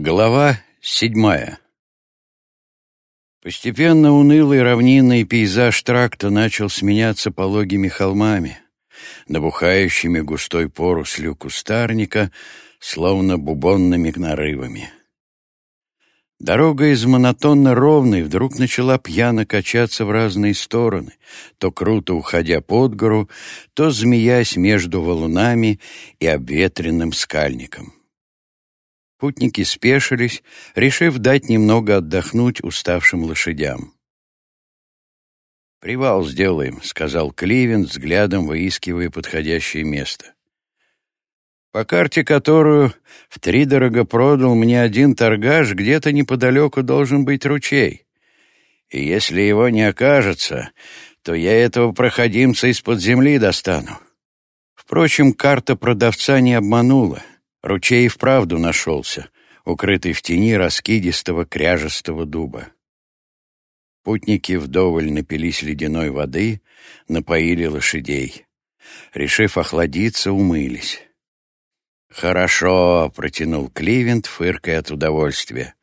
Глава седьмая Постепенно унылый равнинный пейзаж тракта начал сменяться пологими холмами, набухающими густой порослью кустарника, словно бубонными нарывами. Дорога из монотонно ровной вдруг начала пьяно качаться в разные стороны, то круто уходя под гору, то змеясь между валунами и обветренным скальником. Путники спешились, решив дать немного отдохнуть уставшим лошадям. «Привал сделаем», — сказал Кливин, взглядом выискивая подходящее место. «По карте, которую втридорого продал мне один торгаш, где-то неподалеку должен быть ручей. И если его не окажется, то я этого проходимца из-под земли достану». Впрочем, карта продавца не обманула. Ручей вправду нашелся, укрытый в тени раскидистого кряжестого дуба. Путники вдоволь напились ледяной воды, напоили лошадей. Решив охладиться, умылись. «Хорошо», — протянул Кливент, фыркая от удовольствия.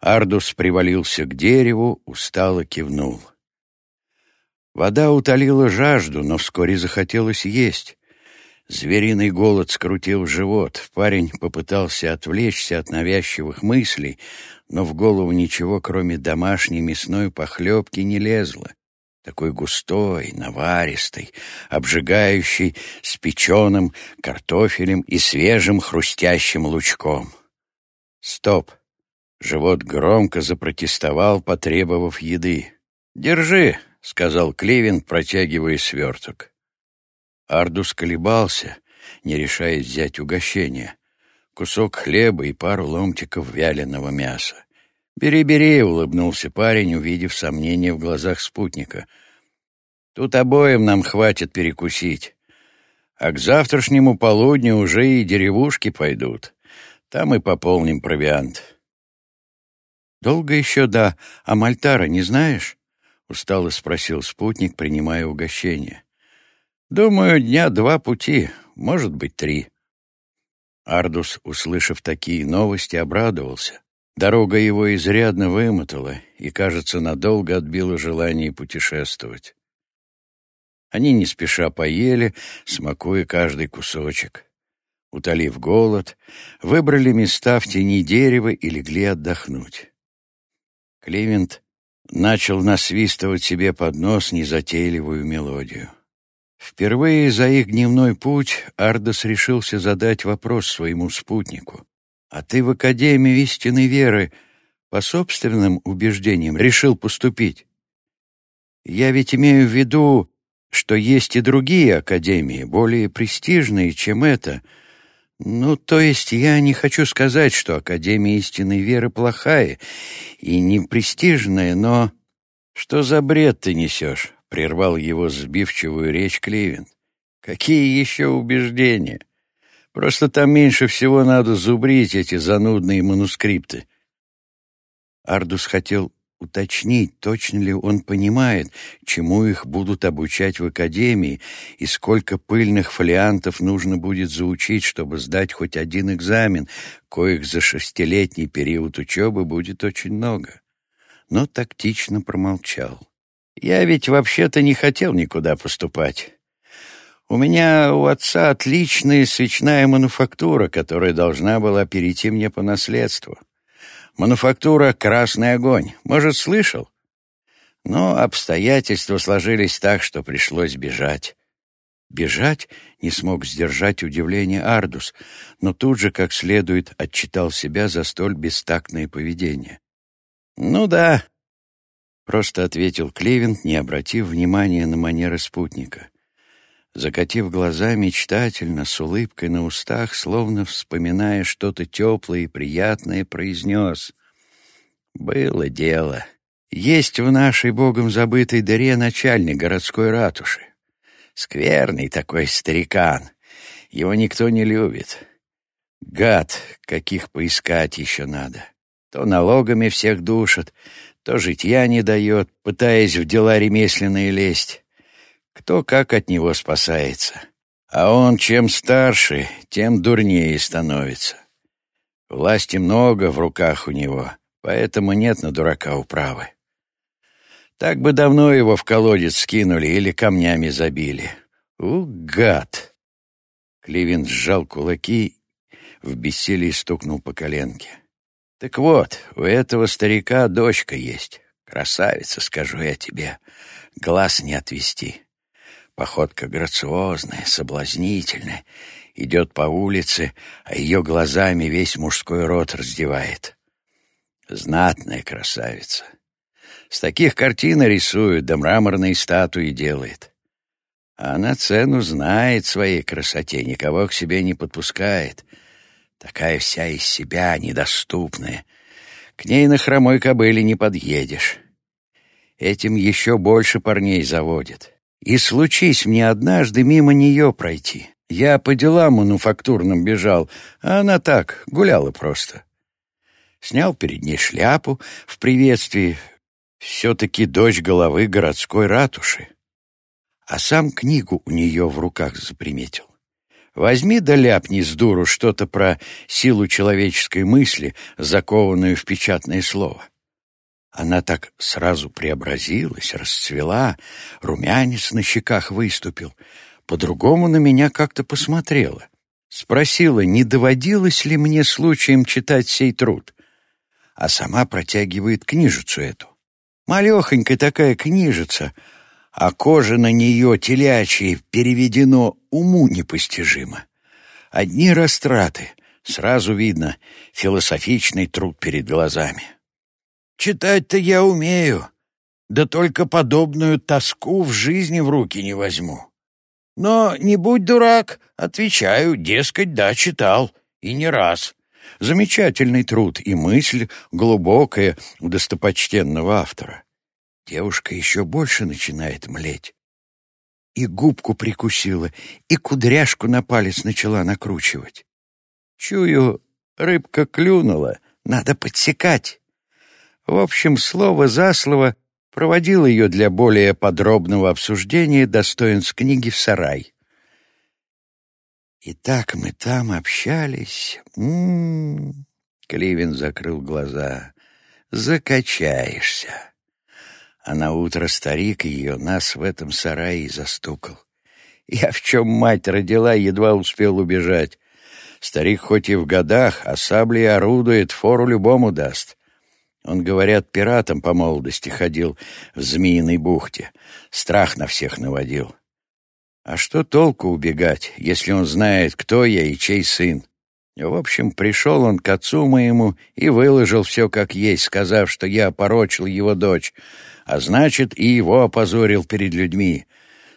Ардус привалился к дереву, устало кивнул. Вода утолила жажду, но вскоре захотелось есть. Звериный голод скрутил живот. Парень попытался отвлечься от навязчивых мыслей, но в голову ничего, кроме домашней мясной похлебки, не лезло. Такой густой, наваристый, обжигающий, с печеным картофелем и свежим хрустящим лучком. Стоп! Живот громко запротестовал, потребовав еды. «Держи», — сказал Кливин, протягивая сверток. Ардус колебался, не решаясь взять угощение. Кусок хлеба и пару ломтиков вяленого мяса. «Бери, бери!» — улыбнулся парень, увидев сомнение в глазах спутника. «Тут обоим нам хватит перекусить. А к завтрашнему полудню уже и деревушки пойдут. Там и пополним провиант». «Долго еще до Амальтара, не знаешь?» — устало спросил спутник, принимая угощение. Думаю, дня два пути, может быть, три. Ардус, услышав такие новости, обрадовался. Дорога его изрядно вымотала и, кажется, надолго отбила желание путешествовать. Они не спеша поели, смакуя каждый кусочек. Утолив голод, выбрали места в тени дерева и легли отдохнуть. Климент начал насвистывать себе под нос незатейливую мелодию. Впервые за их дневной путь Ардос решился задать вопрос своему спутнику. «А ты в Академию истинной веры по собственным убеждениям решил поступить? Я ведь имею в виду, что есть и другие академии, более престижные, чем эта. Ну, то есть я не хочу сказать, что Академия истинной веры плохая и не престижная, но... Что за бред ты несешь? — прервал его сбивчивую речь Кливин. «Какие еще убеждения? Просто там меньше всего надо зубрить эти занудные манускрипты». Ардус хотел уточнить, точно ли он понимает, чему их будут обучать в академии и сколько пыльных фолиантов нужно будет заучить, чтобы сдать хоть один экзамен, коих за шестилетний период учебы будет очень много. Но тактично промолчал. Я ведь вообще-то не хотел никуда поступать. У меня у отца отличная свечная мануфактура, которая должна была перейти мне по наследству. Мануфактура «Красный огонь». Может, слышал? Но обстоятельства сложились так, что пришлось бежать. Бежать не смог сдержать удивление Ардус, но тут же, как следует, отчитал себя за столь бестактное поведение. «Ну да, Просто ответил Клевент, не обратив внимания на манеры спутника. Закатив глаза мечтательно, с улыбкой на устах, словно вспоминая что-то теплое и приятное, произнес. «Было дело. Есть в нашей богом забытой дыре начальник городской ратуши. Скверный такой старикан. Его никто не любит. Гад, каких поискать еще надо. То налогами всех душат, то житья не дает, пытаясь в дела ремесленные лезть. Кто как от него спасается. А он чем старше, тем дурнее становится. Власти много в руках у него, поэтому нет на дурака управы. Так бы давно его в колодец скинули или камнями забили. У, гад! Кливин сжал кулаки, в бессилии стукнул по коленке. Так вот, у этого старика дочка есть. Красавица, скажу я тебе. Глаз не отвести. Походка грациозная, соблазнительная. Идет по улице, а ее глазами весь мужской род раздевает. Знатная красавица. С таких картин рисуют, да мраморные статуи делает. А она цену знает своей красоте, никого к себе не подпускает. Такая вся из себя, недоступная. К ней на хромой кобыле не подъедешь. Этим еще больше парней заводит. И случись мне однажды мимо нее пройти. Я по делам мануфактурным бежал, а она так, гуляла просто. Снял перед ней шляпу в приветствии. Все-таки дочь головы городской ратуши а сам книгу у нее в руках заприметил. Возьми да ляпни с дуру что-то про силу человеческой мысли, закованную в печатное слово. Она так сразу преобразилась, расцвела, румянец на щеках выступил, по-другому на меня как-то посмотрела. Спросила, не доводилось ли мне случаем читать сей труд, а сама протягивает книжицу эту. Малехонькая такая книжица — а кожа на нее телячьей переведено уму непостижимо. Одни растраты, сразу видно, философичный труд перед глазами. Читать-то я умею, да только подобную тоску в жизни в руки не возьму. Но не будь дурак, отвечаю, дескать, да, читал, и не раз. Замечательный труд и мысль глубокая у достопочтенного автора. Девушка еще больше начинает млеть. И губку прикусила, и кудряшку на палец начала накручивать. Чую, рыбка клюнула, надо подсекать. В общем, слово за слово проводил ее для более подробного обсуждения достоинств книги в сарай. И так мы там общались. М -м -м. Кливин закрыл глаза. Закачаешься. А на утро старик ее нас в этом сарае застукал. Я в чем мать родила, едва успел убежать. Старик хоть и в годах, а саблей орудует, фору любому даст. Он, говорят, пиратом по молодости ходил в Змеиной бухте. Страх на всех наводил. А что толку убегать, если он знает, кто я и чей сын? В общем, пришел он к отцу моему и выложил все как есть, сказав, что я опорочил его дочь, а значит, и его опозорил перед людьми.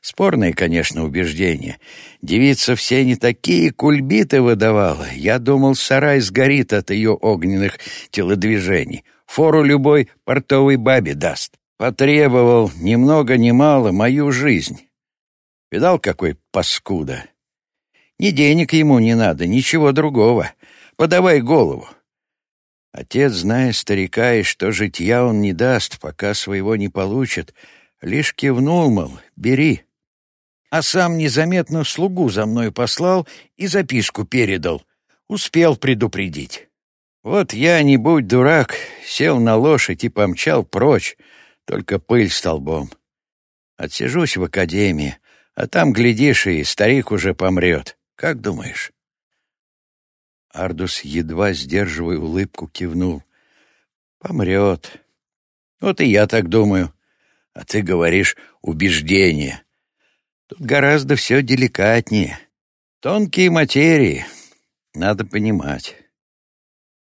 Спорное, конечно, убеждение. Девица все не такие кульбиты выдавала. Я думал, сарай сгорит от ее огненных телодвижений. Фору любой портовой бабе даст. Потребовал ни много ни мало мою жизнь. Видал, какой паскуда? Ни денег ему не надо, ничего другого. Подавай голову. Отец, зная старика и что житья он не даст, пока своего не получит, лишь кивнул, мол, бери. А сам незаметно слугу за мной послал и записку передал. Успел предупредить. Вот я, не будь дурак, сел на лошадь и помчал прочь, только пыль столбом. Отсижусь в академии, а там, глядишь, и старик уже помрет. Как думаешь? Ардус, едва сдерживая улыбку, кивнул. «Помрет. Вот и я так думаю. А ты говоришь «убеждение». Тут гораздо все деликатнее. Тонкие материи. Надо понимать».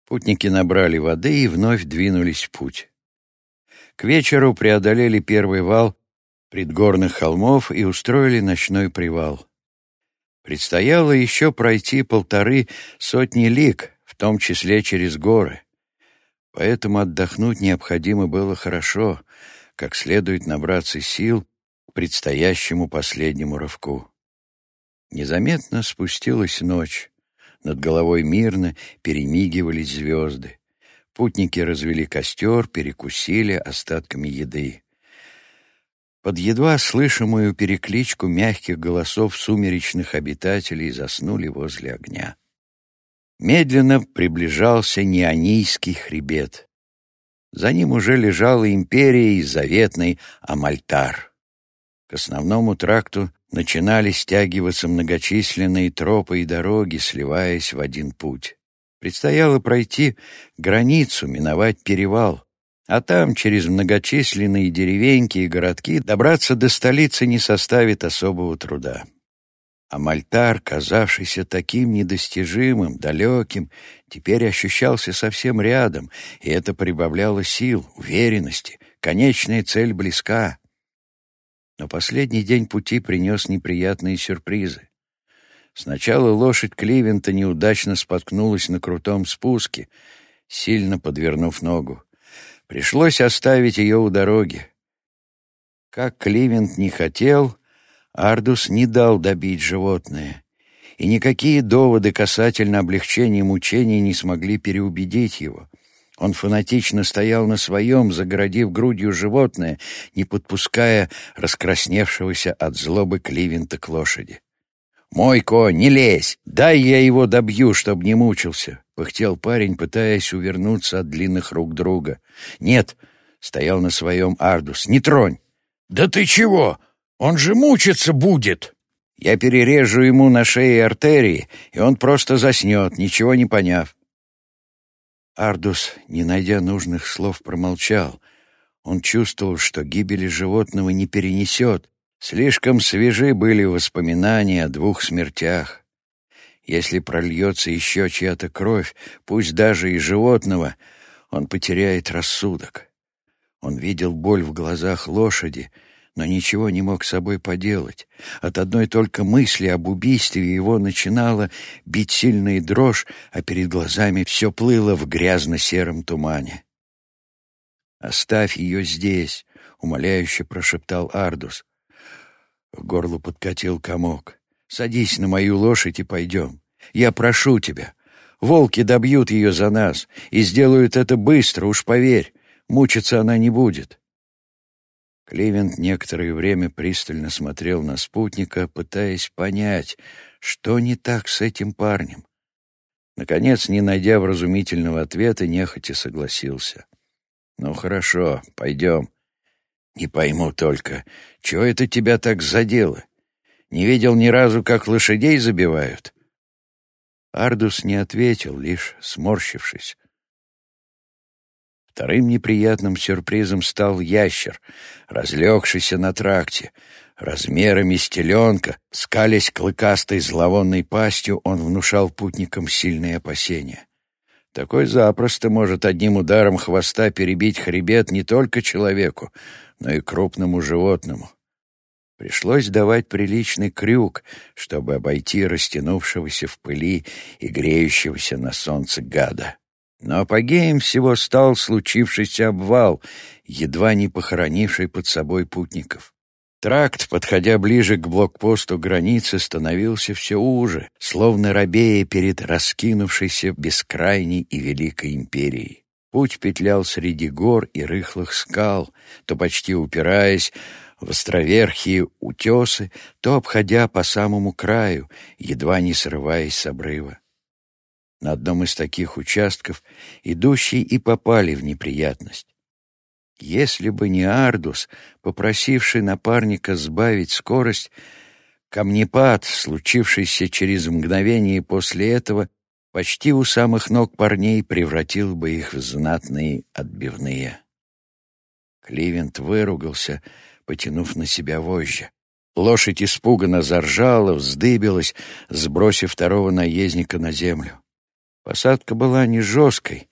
Путники набрали воды и вновь двинулись в путь. К вечеру преодолели первый вал предгорных холмов и устроили ночной привал. Предстояло еще пройти полторы сотни лиг, в том числе через горы. Поэтому отдохнуть необходимо было хорошо, как следует набраться сил к предстоящему последнему рывку. Незаметно спустилась ночь. Над головой мирно перемигивались звезды. Путники развели костер, перекусили остатками еды. Под едва слышимую перекличку мягких голосов сумеречных обитателей заснули возле огня. Медленно приближался Неонийский хребет. За ним уже лежала империя и заветный Амальтар. К основному тракту начинали стягиваться многочисленные тропы и дороги, сливаясь в один путь. Предстояло пройти границу, миновать перевал, а там, через многочисленные деревеньки и городки, добраться до столицы не составит особого труда. А Мальтар, казавшийся таким недостижимым, далеким, теперь ощущался совсем рядом, и это прибавляло сил, уверенности. Конечная цель близка. Но последний день пути принес неприятные сюрпризы. Сначала лошадь Кливента неудачно споткнулась на крутом спуске, сильно подвернув ногу. Пришлось оставить ее у дороги. Как Кливент не хотел, Ардус не дал добить животное, и никакие доводы касательно облегчения мучений не смогли переубедить его. Он фанатично стоял на своем, загородив грудью животное, не подпуская раскрасневшегося от злобы Кливента к лошади. «Мой конь, не лезь! Дай я его добью, чтоб не мучился!» — пыхтел парень, пытаясь увернуться от длинных рук друга. «Нет!» — стоял на своем Ардус. «Не тронь!» «Да ты чего? Он же мучиться будет!» «Я перережу ему на шее артерии, и он просто заснет, ничего не поняв». Ардус, не найдя нужных слов, промолчал. Он чувствовал, что гибели животного не перенесет, Слишком свежи были воспоминания о двух смертях. Если прольется еще чья-то кровь, пусть даже и животного, он потеряет рассудок. Он видел боль в глазах лошади, но ничего не мог с собой поделать. От одной только мысли об убийстве его начинала бить сильная дрожь, а перед глазами все плыло в грязно-сером тумане. «Оставь ее здесь», — умоляюще прошептал Ардус. К горлу подкатил комок. «Садись на мою лошадь и пойдем. Я прошу тебя. Волки добьют ее за нас и сделают это быстро, уж поверь. Мучиться она не будет». Кливент некоторое время пристально смотрел на спутника, пытаясь понять, что не так с этим парнем. Наконец, не найдя вразумительного ответа, нехотя согласился. «Ну хорошо, пойдем. Не пойму только, чего это тебя так задело? Не видел ни разу, как лошадей забивают?» Ардус не ответил, лишь сморщившись. Вторым неприятным сюрпризом стал ящер, разлегшийся на тракте. Размерами стеленка, скалясь клыкастой зловонной пастью, он внушал путникам сильные опасения. Такой запросто может одним ударом хвоста перебить хребет не только человеку, но и крупному животному. Пришлось давать приличный крюк, чтобы обойти растянувшегося в пыли и греющегося на солнце гада. Но апогеем всего стал случившийся обвал, едва не похоронивший под собой путников. Тракт, подходя ближе к блокпосту границы, становился все уже, словно робея перед раскинувшейся бескрайней и великой империей. Путь петлял среди гор и рыхлых скал, то почти упираясь в островерхие утесы, то обходя по самому краю, едва не срываясь с обрыва. На одном из таких участков идущие и попали в неприятность. Если бы не Ардус, попросивший напарника сбавить скорость, камнепад, случившийся через мгновение после этого, почти у самых ног парней превратил бы их в знатные отбивные. Кливент выругался, потянув на себя вожжи. Лошадь испуганно заржала, вздыбилась, сбросив второго наездника на землю. Посадка была не жесткой,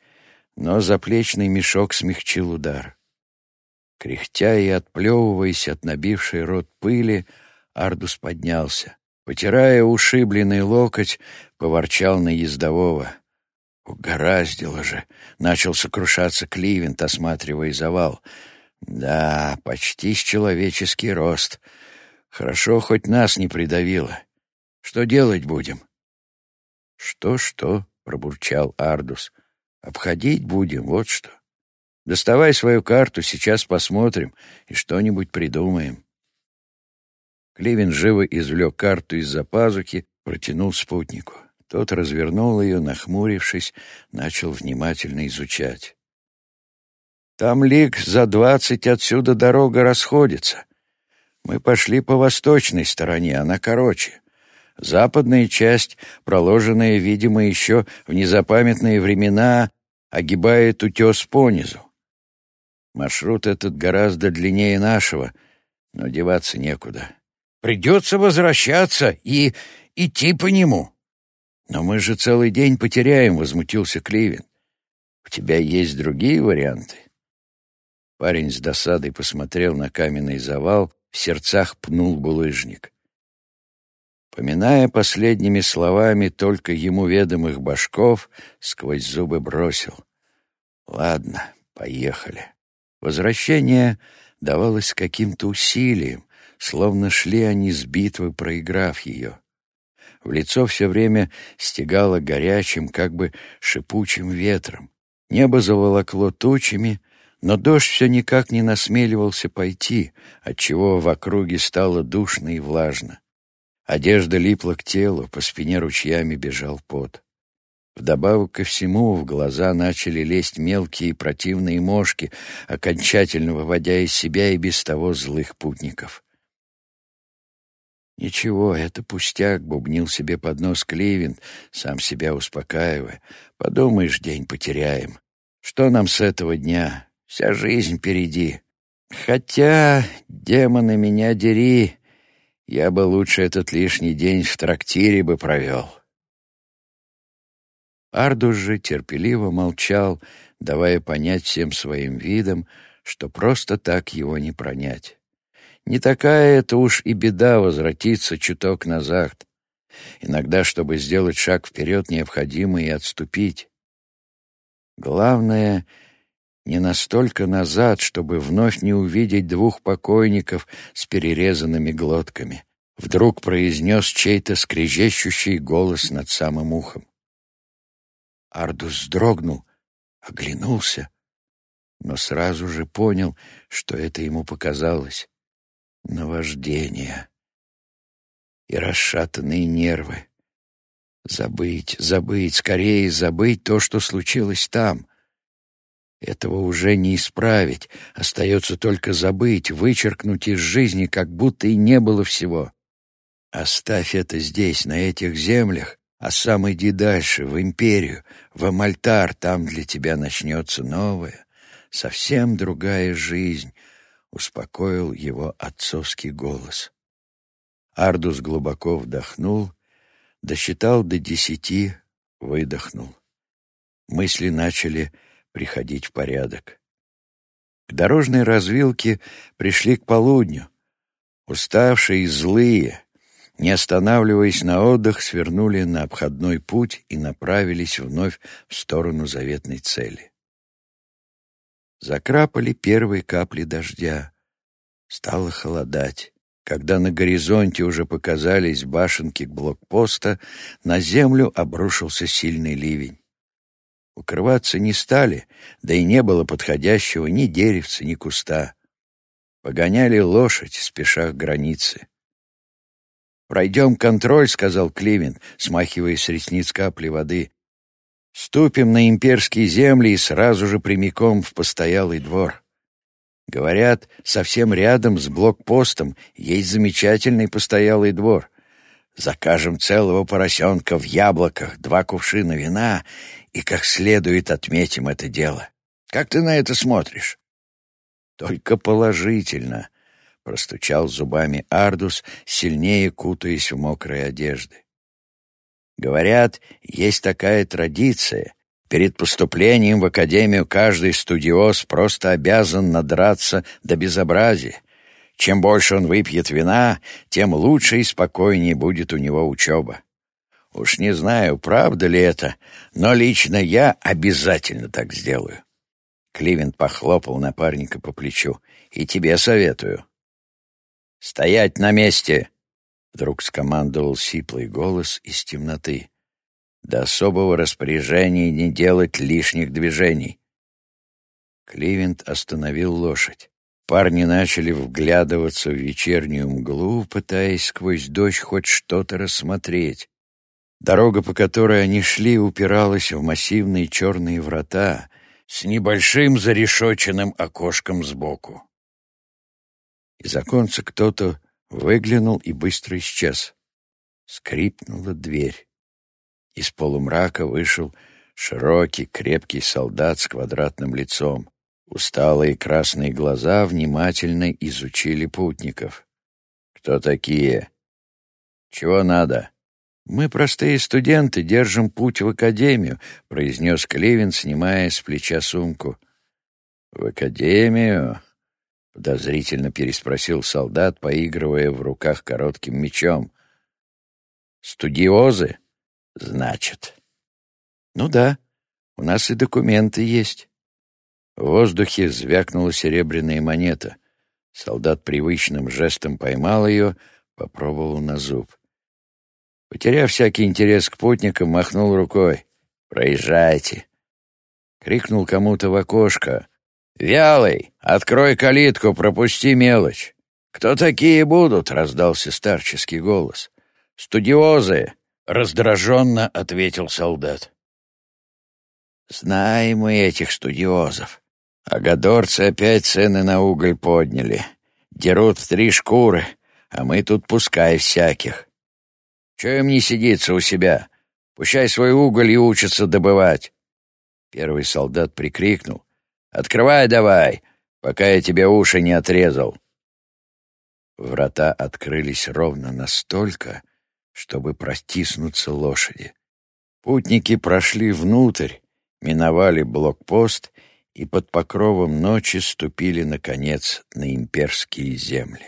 но заплечный мешок смягчил удар. Кряхтя и отплевываясь от набившей рот пыли, Ардус поднялся. Потирая ушибленный локоть, поворчал на ездового. «Угораздило же!» — начал сокрушаться Кливент, осматривая завал. «Да, почти с человеческий рост. Хорошо, хоть нас не придавило. Что делать будем?» «Что-что?» — пробурчал Ардус. «Обходить будем, вот что. Доставай свою карту, сейчас посмотрим и что-нибудь придумаем». Кливин живо извлек карту из-за пазухи, протянул спутнику. Тот развернул ее, нахмурившись, начал внимательно изучать. «Там лик за двадцать отсюда дорога расходится. Мы пошли по восточной стороне, она короче. Западная часть, проложенная, видимо, еще в незапамятные времена, огибает утес понизу. Маршрут этот гораздо длиннее нашего, но деваться некуда. Придется возвращаться и идти по нему. «Но мы же целый день потеряем», — возмутился Кливин. «У тебя есть другие варианты?» Парень с досадой посмотрел на каменный завал, в сердцах пнул булыжник. Поминая последними словами только ему ведомых башков, сквозь зубы бросил. «Ладно, поехали». Возвращение давалось каким-то усилием, словно шли они с битвы, проиграв ее. В лицо все время стегало горячим, как бы шипучим ветром. Небо заволокло тучами, но дождь все никак не насмеливался пойти, отчего в округе стало душно и влажно. Одежда липла к телу, по спине ручьями бежал пот. Вдобавок ко всему в глаза начали лезть мелкие и противные мошки, окончательно выводя из себя и без того злых путников. «Ничего, это пустяк», — бубнил себе под нос Кливент, сам себя успокаивая. «Подумаешь, день потеряем. Что нам с этого дня? Вся жизнь впереди. Хотя, демоны меня дери, я бы лучше этот лишний день в трактире бы провел». Ардус же терпеливо молчал, давая понять всем своим видом, что просто так его не пронять. Не такая это уж и беда возвратиться чуток назад. Иногда, чтобы сделать шаг вперед, необходимо и отступить. Главное — не настолько назад, чтобы вновь не увидеть двух покойников с перерезанными глотками. Вдруг произнес чей-то скрежещущий голос над самым ухом. Ардус вздрогнул, оглянулся, но сразу же понял, что это ему показалось наваждение и расшатанные нервы. Забыть, забыть, скорее забыть то, что случилось там. Этого уже не исправить, остается только забыть, вычеркнуть из жизни, как будто и не было всего. Оставь это здесь, на этих землях, а сам иди дальше, в империю, в Амальтар, там для тебя начнется новая, совсем другая жизнь, успокоил его отцовский голос. Ардус глубоко вдохнул, досчитал до десяти, выдохнул. Мысли начали приходить в порядок. К дорожной развилке пришли к полудню. Уставшие и злые, не останавливаясь на отдых, свернули на обходной путь и направились вновь в сторону заветной цели. Закрапали первые капли дождя. Стало холодать. Когда на горизонте уже показались башенки блокпоста, на землю обрушился сильный ливень. Укрываться не стали, да и не было подходящего ни деревца, ни куста. Погоняли лошадь, спеша к границе. «Пройдем контроль», — сказал Климент, смахивая с ресниц капли воды. Ступим на имперские земли и сразу же прямиком в постоялый двор. Говорят, совсем рядом с блокпостом есть замечательный постоялый двор. Закажем целого поросенка в яблоках, два кувшина вина и как следует отметим это дело. Как ты на это смотришь? Только положительно, — простучал зубами Ардус, сильнее кутаясь в мокрые одежды. Говорят, есть такая традиция. Перед поступлением в академию каждый студиоз просто обязан надраться до безобразия. Чем больше он выпьет вина, тем лучше и спокойнее будет у него учеба. Уж не знаю, правда ли это, но лично я обязательно так сделаю. Кливент похлопал напарника по плечу. «И тебе советую». «Стоять на месте!» Вдруг скомандовал сиплый голос из темноты. До особого распоряжения не делать лишних движений. Кливент остановил лошадь. Парни начали вглядываться в вечернюю мглу, пытаясь сквозь дождь хоть что-то рассмотреть. Дорога, по которой они шли, упиралась в массивные черные врата с небольшим зарешоченным окошком сбоку. Из оконца кто-то выглянул и быстро исчез. Скрипнула дверь. Из полумрака вышел широкий, крепкий солдат с квадратным лицом. Усталые красные глаза внимательно изучили путников. «Кто такие? Чего надо?» «Мы, простые студенты, держим путь в академию», — произнес Кливин, снимая с плеча сумку. «В академию?» — подозрительно переспросил солдат, поигрывая в руках коротким мечом. «Студиозы? Значит». «Ну да, у нас и документы есть». В воздухе звякнула серебряная монета. Солдат привычным жестом поймал ее, попробовал на зуб. Потеряв всякий интерес к путникам, махнул рукой. «Проезжайте!» Крикнул кому-то в окошко. «Вялый, открой калитку, пропусти мелочь!» «Кто такие будут?» — раздался старческий голос. «Студиозы!» — раздраженно ответил солдат. «Знаем мы этих студиозов. А гадорцы опять цены на уголь подняли. Дерут в три шкуры, а мы тут пускай всяких. Че им не сидится у себя? Пущай свой уголь и учатся добывать. Первый солдат прикрикнул. «Открывай давай, пока я тебе уши не отрезал». Врата открылись ровно настолько, чтобы протиснуться лошади. Путники прошли внутрь, миновали блокпост и под покровом ночи ступили, наконец, на имперские земли.